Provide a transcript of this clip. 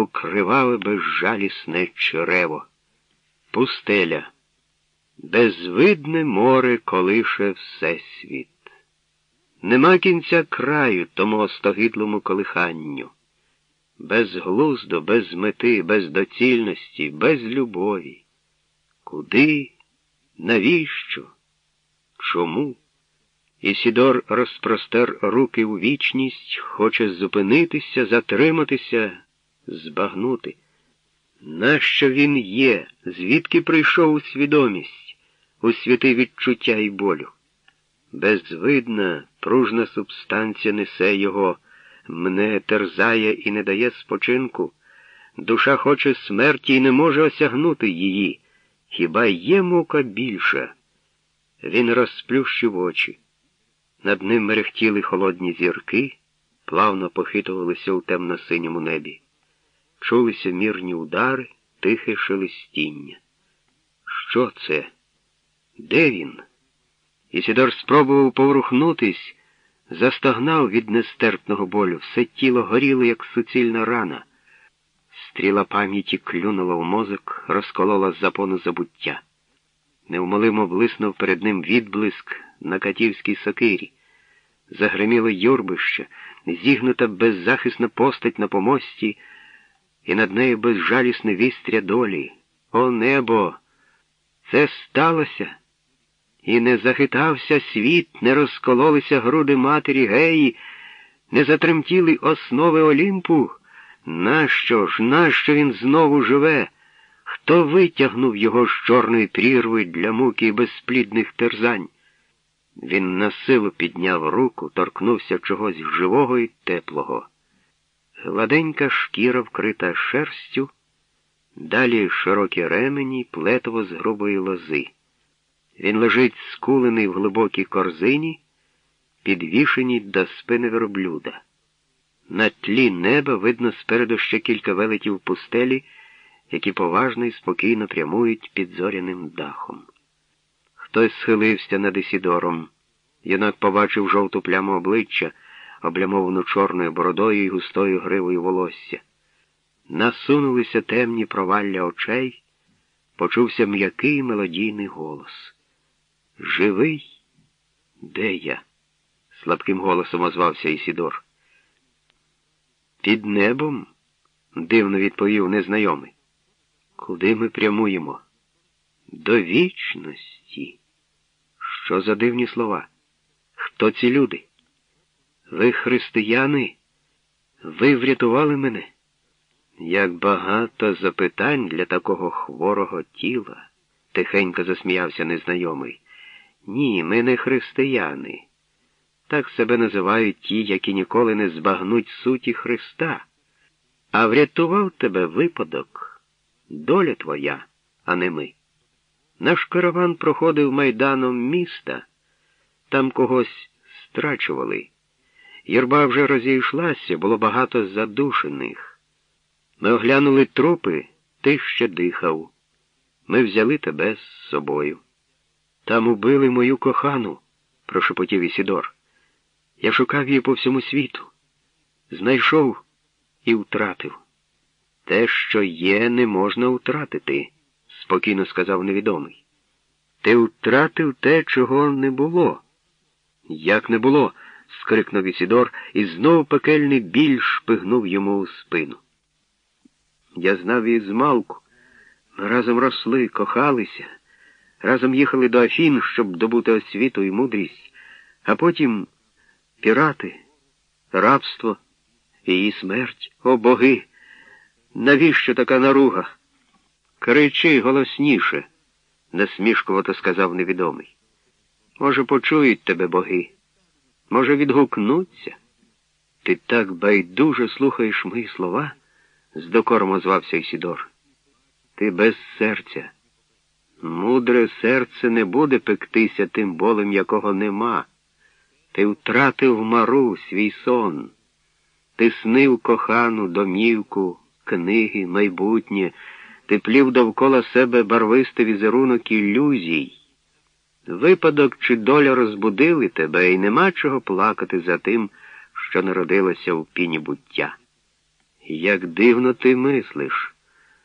у криваве безжалісне черево. Пустеля, безвидне море колише всесвіт. Нема кінця краю тому остогидлому колиханню. Без глузду, без мети, без доцільності, без любові. Куди? Навіщо? Чому? Ісідор розпростер руки у вічність, хоче зупинитися, затриматися, збагнути. Нащо він є, звідки прийшов у свідомість, у святи відчуття і болю? Безвидна, пружна субстанція несе його, мене терзає і не дає спочинку. Душа хоче смерті і не може осягнути її. Хіба є мука більша? Він розплющив очі. Над ним мерехтіли холодні зірки, плавно похитувалися у темно-синьому небі. Чулися мірні удари, тихе шелестіння. Що це? Де він? Ісідор спробував поворухнутись, застогнав від нестерпного болю, все тіло горіло, як суцільна рана. Стріла пам'яті клюнула в мозок, розколола запону забуття. Невмолимо блиснув перед ним відблиск на катівській сокирі. Загриміло юрбище, зігнута беззахисна постать на помості, і над нею безжалісне вістря долі. О небо! Це сталося. І не захитався світ, не розкололися груди матері геї, не затремтіли основи Олімпу. Нащо ж, нащо він знову живе? Хто витягнув його з чорної прірви для муки і безплідних терзань? Він на силу підняв руку, торкнувся чогось живого і теплого. Гладенька шкіра вкрита шерстю, далі широкі ремені, плетово з грубої лози. Він лежить скулений в глибокій корзині, підвішеній до спини верблюда. На тлі неба видно спереду ще кілька велетів пустелі, які поважно і спокійно прямують під зоряним дахом. Хтось схилився над Ісідором. Юнак побачив жовту пляму обличчя, облямовану чорною бородою і густою гривою волосся. Насунулися темні провалля очей, почувся м'який мелодійний голос. Живий? Де я? слабким голосом озвався Ісідор. Під небом? дивно відповів незнайомий. Куди ми прямуємо? До вічності. Що за дивні слова? Хто ці люди? Ви християни? Ви врятували мене? Як багато запитань для такого хворого тіла, тихенько засміявся незнайомий. Ні, ми не християни. Так себе називають ті, які ніколи не збагнуть суті Христа. А врятував тебе випадок, доля твоя, а не ми. Наш караван проходив майданом міста, там когось страчували. Юрба вже розійшлася, було багато задушених. Ми оглянули трупи, ти ще дихав. Ми взяли тебе з собою. Там убили мою кохану, прошепотів Ісідор. Я шукав її по всьому світу. Знайшов і втратив. Те, що є, не можна втратити, спокійно сказав невідомий. Ти втратив те, чого не було. Як не було? Скрикнув Ісідор, і знов пекельний біль шпигнув йому у спину. Я знав її змалку. Ми разом росли, кохалися, разом їхали до Афін, щоб добути освіту і мудрість, а потім пірати, рабство і її смерть. О боги! Навіщо така наруга? Кричи голосніше, насмішкувато сказав невідомий. Може, почують тебе боги, може, відгукнуться. Ти так байдуже слухаєш мої слова, з докором озвався Ісідор. Ти без серця. Мудре серце не буде пектися тим болем, якого нема. Ти втратив мару свій сон. Ти снив кохану домівку, книги, майбутнє, ти плів довкола себе барвистий візерунок ілюзій. Випадок чи доля розбудили тебе, і нема чого плакати за тим, що народилося в піні буття. Як дивно ти мислиш.